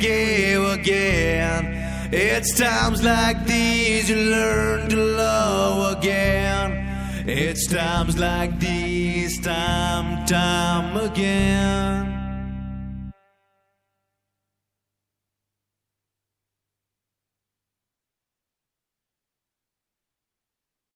give گیان S Times لگتی جلن گیان at Times لگتی اس ٹائم ٹام گیان